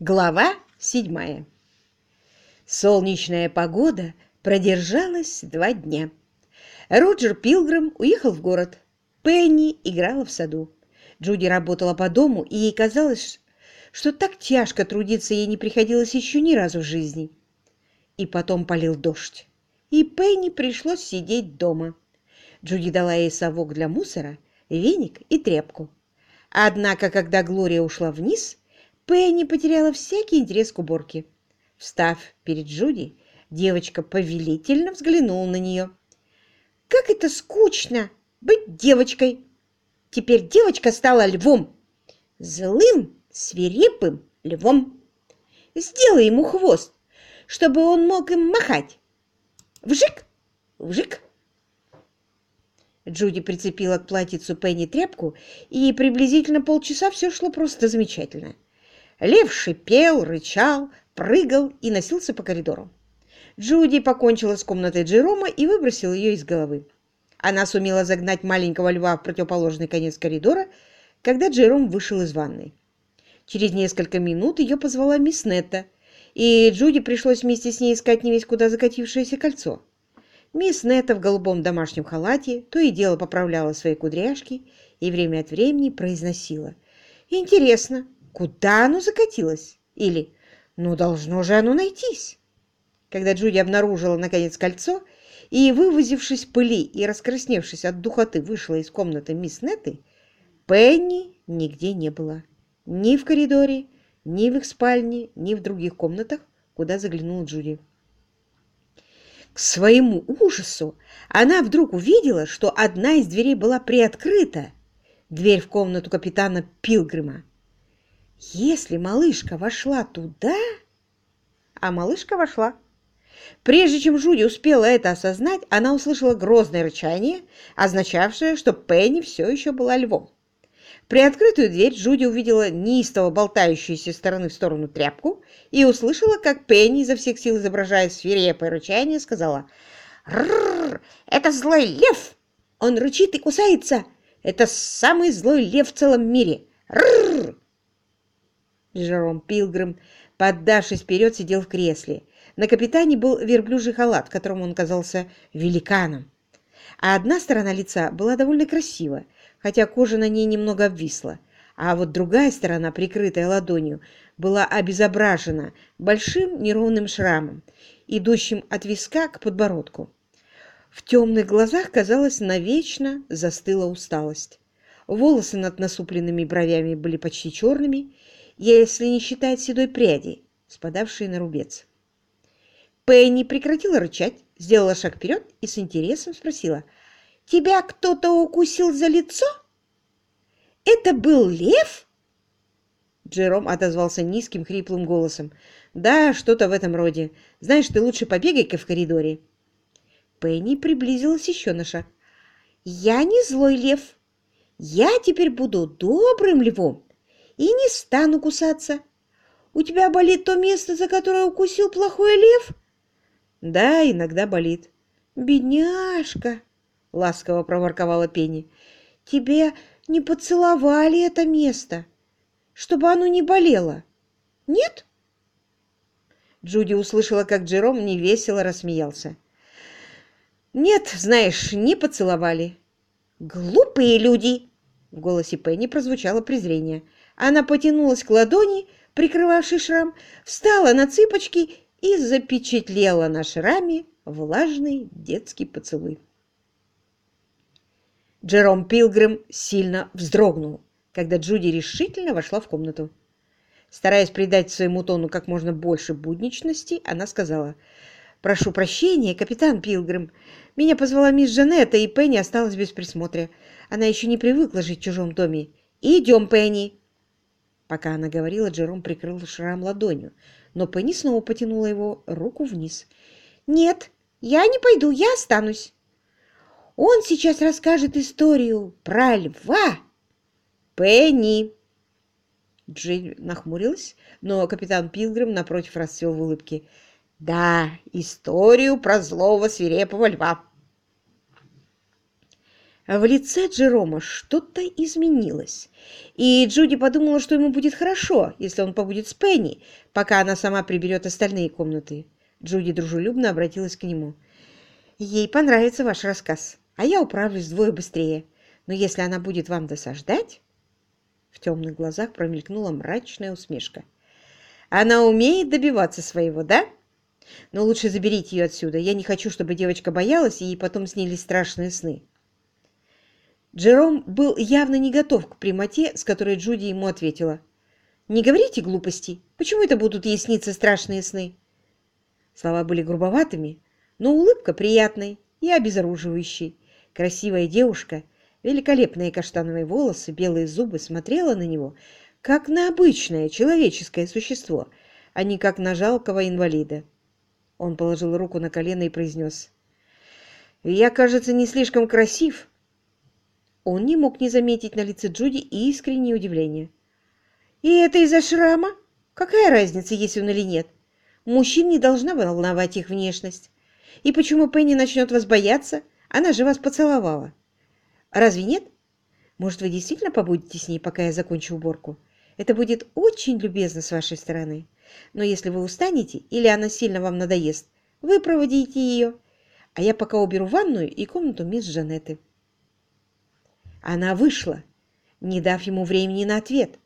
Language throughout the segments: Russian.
Глава седьмая. Солнечная погода продержалась два дня. Роджер Пилгрим уехал в город. Пенни играла в саду. Джуди работала по дому, и ей казалось, что так тяжко трудиться ей не приходилось еще ни разу в жизни. И потом полил дождь, и Пенни пришлось сидеть дома. Джуди дала ей совок для мусора, веник и тряпку. Однако, когда Глория ушла вниз, Пенни потеряла всякий интерес к уборке. Встав перед Джуди, девочка повелительно взглянула на нее. «Как это скучно быть девочкой! Теперь девочка стала львом, злым, свирепым львом. Сделай ему хвост, чтобы он мог им махать. Вжик, вжик!» Джуди прицепила к платьицу Пенни тряпку, и приблизительно полчаса все шло просто замечательно. Лев шипел, рычал, прыгал и носился по коридору. Джуди покончила с комнатой Джерома и выбросила ее из головы. Она сумела загнать маленького льва в противоположный конец коридора, когда Джером вышел из ванной. Через несколько минут ее позвала мисс Нетта, и Джуди пришлось вместе с ней искать не весь куда закатившееся кольцо. Мисс Нетта в голубом домашнем халате то и дело поправляла свои кудряшки и время от времени произносила. «Интересно, Куда оно закатилось? Или «Ну, должно же оно найтись!» Когда Джуди обнаружила, наконец, кольцо и, вывозившись пыли и раскрасневшись от духоты, вышла из комнаты мисс Нетты, Пенни нигде не было. Ни в коридоре, ни в их спальне, ни в других комнатах, куда заглянула Джуди. К своему ужасу она вдруг увидела, что одна из дверей была приоткрыта, дверь в комнату капитана Пилгрима. Если малышка вошла туда... А малышка вошла. Прежде чем Жуди успела это осознать, она услышала грозное рычание, означавшее, что Пенни все еще была львом. При открытую дверь Джуди увидела неистово болтающуюся стороны в сторону тряпку и услышала, как Пенни, изо всех сил изображая свирепое рычание, сказала «Рррр! Это злой лев! Он рычит и кусается! Это самый злой лев в целом мире! Рррр!» Жером Пилгрим, поддавшись вперед, сидел в кресле. На капитане был верблюжий халат, в котором он казался великаном. А одна сторона лица была довольно красива, хотя кожа на ней немного обвисла, а вот другая сторона, прикрытая ладонью, была обезображена большим неровным шрамом, идущим от виска к подбородку. В темных глазах, казалось, навечно застыла усталость. Волосы над насупленными бровями были почти черными, если не считать седой пряди, спадавшей на рубец. Пенни прекратила рычать, сделала шаг вперед и с интересом спросила, «Тебя кто-то укусил за лицо? Это был лев?» Джером отозвался низким хриплым голосом. «Да, что-то в этом роде. Знаешь, ты лучше побегай-ка в коридоре». Пенни приблизилась еще на шаг. «Я не злой лев. Я теперь буду добрым львом и не стану кусаться. У тебя болит то место, за которое укусил плохой лев? Да, иногда болит. Бедняжка, ласково проворковала Пенни. Тебе не поцеловали это место, чтобы оно не болело. Нет? Джуди услышала, как Джером невесело рассмеялся. «Нет, знаешь, не поцеловали». «Глупые люди!» В голосе Пенни прозвучало презрение. Она потянулась к ладони, прикрывавшей шрам, встала на цыпочки и запечатлела на шраме влажный детский поцелуй. Джером Пилгрим сильно вздрогнул, когда Джуди решительно вошла в комнату. Стараясь придать своему тону как можно больше будничности, она сказала, «Прошу прощения, капитан Пилгрим. Меня позвала мисс Жанетта, и Пенни осталась без присмотра. Она еще не привыкла жить в чужом доме. Идем, Пенни!» Пока она говорила, Джером прикрыл шрам ладонью, но Пенни снова потянула его руку вниз. «Нет, я не пойду, я останусь. Он сейчас расскажет историю про льва». «Пенни!» Джей нахмурилась, но капитан Пилгрим напротив расцвел в улыбке. «Да, историю про злого свирепого льва». В лице Джерома что-то изменилось, и Джуди подумала, что ему будет хорошо, если он побудет с Пенни, пока она сама приберет остальные комнаты. Джуди дружелюбно обратилась к нему. «Ей понравится ваш рассказ, а я управлюсь вдвое быстрее. Но если она будет вам досаждать...» В темных глазах промелькнула мрачная усмешка. «Она умеет добиваться своего, да? Но лучше заберите ее отсюда. Я не хочу, чтобы девочка боялась, и ей потом снились страшные сны». Джером был явно не готов к прямоте, с которой Джуди ему ответила. «Не говорите глупостей. Почему это будут ей сниться страшные сны?» Слова были грубоватыми, но улыбка приятной и обезоруживающей. Красивая девушка, великолепные каштановые волосы, белые зубы смотрела на него, как на обычное человеческое существо, а не как на жалкого инвалида. Он положил руку на колено и произнес. «Я, кажется, не слишком красив, он не мог не заметить на лице Джуди искреннее удивление. «И это из-за шрама? Какая разница, есть он или нет? Мужчин не должна волновать их внешность. И почему Пенни начнет вас бояться? Она же вас поцеловала. Разве нет? Может, вы действительно побудете с ней, пока я закончу уборку? Это будет очень любезно с вашей стороны. Но если вы устанете или она сильно вам надоест, вы проводите ее, а я пока уберу ванную и комнату мисс Жанетты. Она вышла, не дав ему времени на ответ,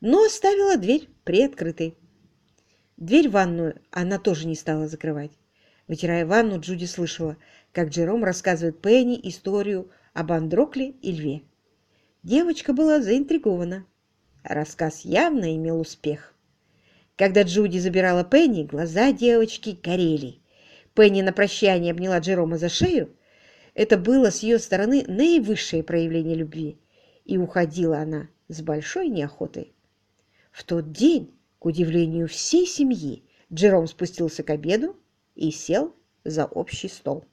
но оставила дверь приоткрытой. Дверь в ванную она тоже не стала закрывать. Вытирая ванну, Джуди слышала, как Джером рассказывает Пенни историю об Андрокле и льве. Девочка была заинтригована. Рассказ явно имел успех. Когда Джуди забирала Пенни, глаза девочки горели. Пенни на прощание обняла Джерома за шею, это было с ее стороны наивысшее проявление любви, и уходила она с большой неохотой. В тот день, к удивлению всей семьи, Джером спустился к обеду и сел за общий стол.